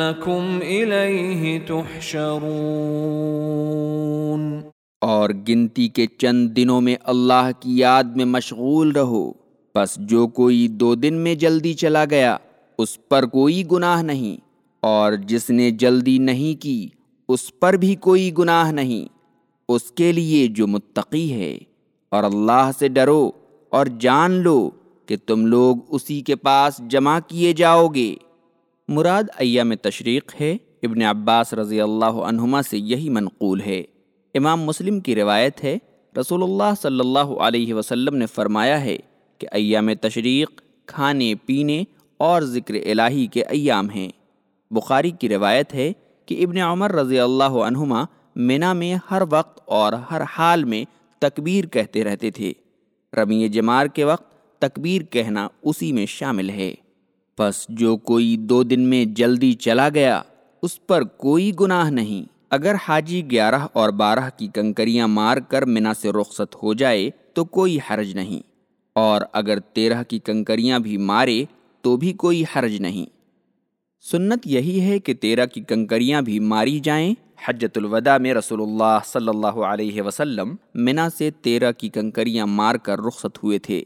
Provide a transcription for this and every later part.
Income الیہ تحشرون۔ اور گنتی کے چند دنوں میں اللہ کی یاد میں مشغول رہو۔ بس جو کوئی دو دن میں جلدی چلا گیا، اس پر کوئی گناہ نہیں۔ اور جس نے جلدی نہیں کی، اس پر بھی کوئی گناہ نہیں۔ اس کے لیے جو متقی ہے، اور اللہ سے ڈرو اور جان لو کہ تم لوگ اسی کے پاس جمع کیے جاؤ گے۔ مراد ایام تشریق ہے، ابن عباس رضی اللہ عنہما سے یہی منقول ہے۔ امام مسلم کی روایت ہے، رسول اللہ صلی اللہ علیہ وسلم نے فرمایا ہے کہ ایام تشریق کھانے، پینے اور ذکر الہی کے ایام ہیں۔ بخاری کی روایت ہے کہ ابن عمر رضی اللہ عنہما منا میں ہر وقت اور ہر حال میں تکبیر کہتے رہتے تھے۔ رمی جمار کے وقت تکبیر کہنا اسی میں شامل ہے۔ بس جو کوئی دو دن میں جلدی چلا گیا، اس پر کوئی گناہ نہیں۔ اگر حاجی گیارہ اور بارہ کی کنکریاں مار کر منا سے رخصت ہو جائے تو کوئی حرج نہیں۔ اور اگر تیرہ کی کنکریاں بھی مارے تو بھی کوئی حرج نہیں۔ سنت یہی ہے کہ تیرہ کی کنکریاں بھی ماری جائیں۔ حجت الوداع میں رسول اللہ صلی اللہ علیہ وسلم منا سے تیرہ کی کنکریاں مار کر رخصت ہوئے تھے۔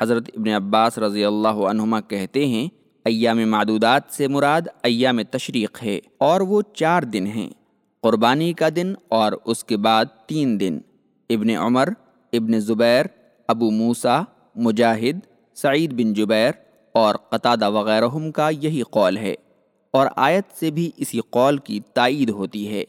حضرت ابن عباس رضی اللہ عنہما کہتے ہیں ایام معدودات سے مراد ایام تشریق ہے اور وہ چار دن ہیں، قربانی کا دن اور اس کے بعد تین دن۔ ابن عمر، ابن زبیر، ابو موسا مجاہد، سعید بن جبیر اور قطادہ وغیرہ کا یہی قول ہے۔ اور آیت سے بھی اسی قول کی تائید ہوتی ہے۔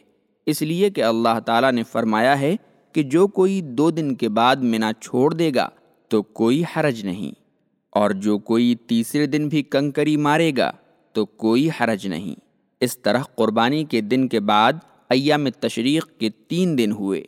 اس لیے کہ اللہ تعالیٰ نے فرمایا ہے کہ جو کوئی دو دن کے بعد منا چھوڑ دے گا تو کوئی حرج نہیں۔ اور جو کوئی تیسرے دن بھی کنکری مارے گا تو کوئی حرج نہیں۔ اس طرح قربانی کے دن کے بعد ایام تشریق کے تین دن ہوئے۔